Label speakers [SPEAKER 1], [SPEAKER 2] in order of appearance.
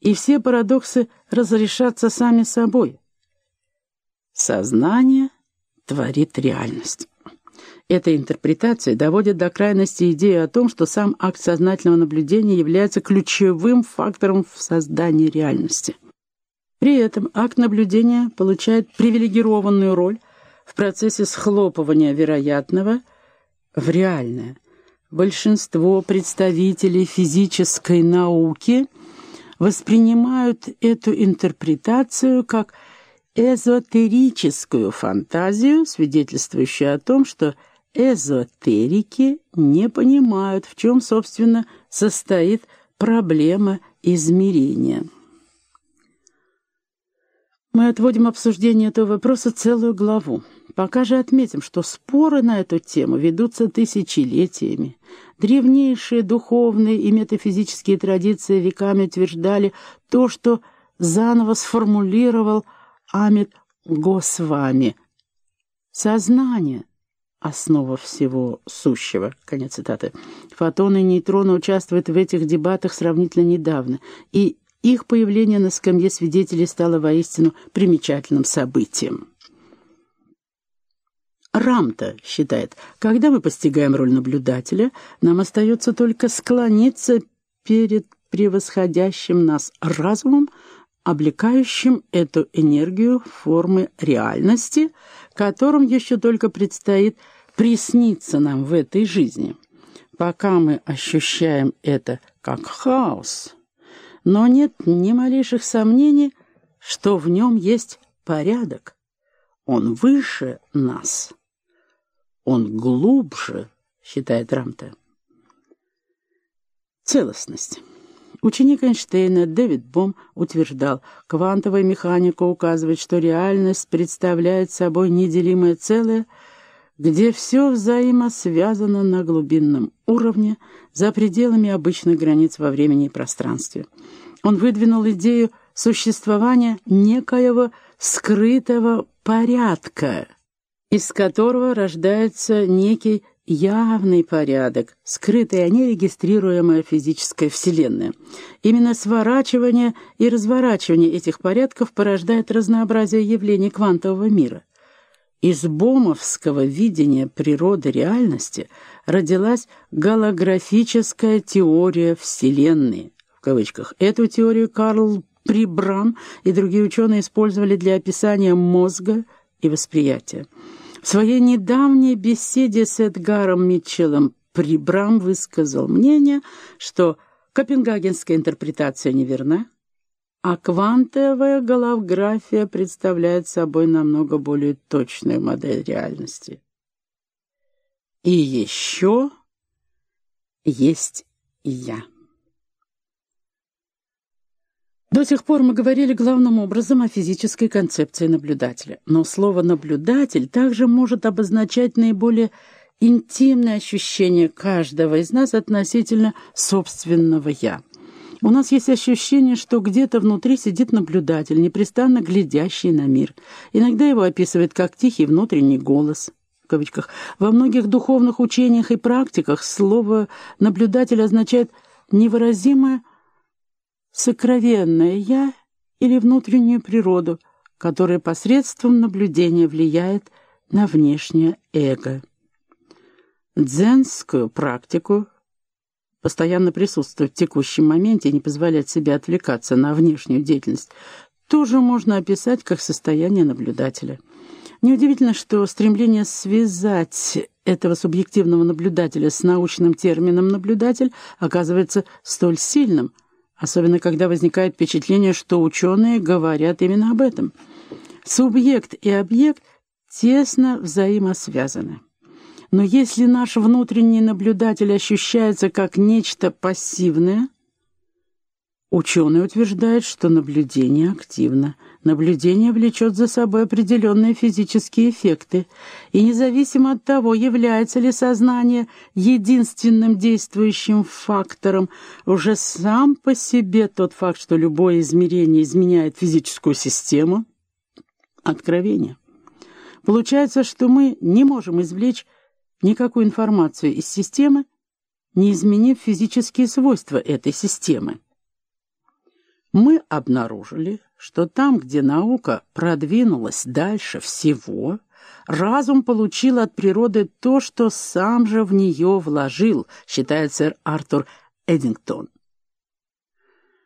[SPEAKER 1] и все парадоксы разрешатся сами собой. Сознание творит реальность. Эта интерпретация доводит до крайности идею о том, что сам акт сознательного наблюдения является ключевым фактором в создании реальности. При этом акт наблюдения получает привилегированную роль в процессе схлопывания вероятного в реальное. Большинство представителей физической науки воспринимают эту интерпретацию как эзотерическую фантазию, свидетельствующую о том, что эзотерики не понимают, в чем, собственно, состоит проблема измерения. Мы отводим обсуждение этого вопроса целую главу. Пока же отметим, что споры на эту тему ведутся тысячелетиями. Древнейшие духовные и метафизические традиции веками утверждали то, что заново сформулировал Амит Госвами. Сознание основа всего сущего. Конец цитаты. Фотоны и нейтроны участвуют в этих дебатах сравнительно недавно, и их появление на скамье свидетелей стало воистину примечательным событием. Рамта считает, когда мы постигаем роль наблюдателя, нам остается только склониться перед превосходящим нас разумом, облекающим эту энергию формы реальности, которым еще только предстоит присниться нам в этой жизни. Пока мы ощущаем это как хаос, но нет ни малейших сомнений, что в нем есть порядок. Он выше нас. Он глубже, считает Рамта. Целостность. Ученик Эйнштейна Дэвид Бом утверждал, квантовая механика указывает, что реальность представляет собой неделимое целое, где все взаимосвязано на глубинном уровне, за пределами обычных границ во времени и пространстве. Он выдвинул идею существования некоего скрытого порядка, из которого рождается некий явный порядок, скрытая, нерегистрируемая физическая Вселенная. Именно сворачивание и разворачивание этих порядков порождает разнообразие явлений квантового мира. Из бомовского видения природы реальности родилась голографическая теория Вселенной. В кавычках. Эту теорию Карл Прибрам и другие ученые использовали для описания мозга и восприятия. В своей недавней беседе с Эдгаром Митчеллом Прибрам высказал мнение, что копенгагенская интерпретация неверна, а квантовая голография представляет собой намного более точную модель реальности. И еще есть я. До сих пор мы говорили главным образом о физической концепции наблюдателя, но слово «наблюдатель» также может обозначать наиболее интимное ощущение каждого из нас относительно собственного «я». У нас есть ощущение, что где-то внутри сидит наблюдатель, непрестанно глядящий на мир. Иногда его описывают как тихий внутренний голос. Кавычках. Во многих духовных учениях и практиках слово «наблюдатель» означает невыразимое сокровенное «я» или внутреннюю природу, которая посредством наблюдения влияет на внешнее эго. Дзенскую практику постоянно присутствовать в текущем моменте и не позволять себе отвлекаться на внешнюю деятельность, тоже можно описать как состояние наблюдателя. Неудивительно, что стремление связать этого субъективного наблюдателя с научным термином «наблюдатель» оказывается столь сильным – особенно когда возникает впечатление, что ученые говорят именно об этом. Субъект и объект тесно взаимосвязаны. Но если наш внутренний наблюдатель ощущается как нечто пассивное, ученый утверждает, что наблюдение активно – Наблюдение влечет за собой определенные физические эффекты, и независимо от того, является ли сознание единственным действующим фактором, уже сам по себе тот факт, что любое измерение изменяет физическую систему, откровение. Получается, что мы не можем извлечь никакую информацию из системы, не изменив физические свойства этой системы. Мы обнаружили, что там, где наука продвинулась дальше всего, разум получил от природы то, что сам же в нее вложил, считает сэр Артур Эдингтон.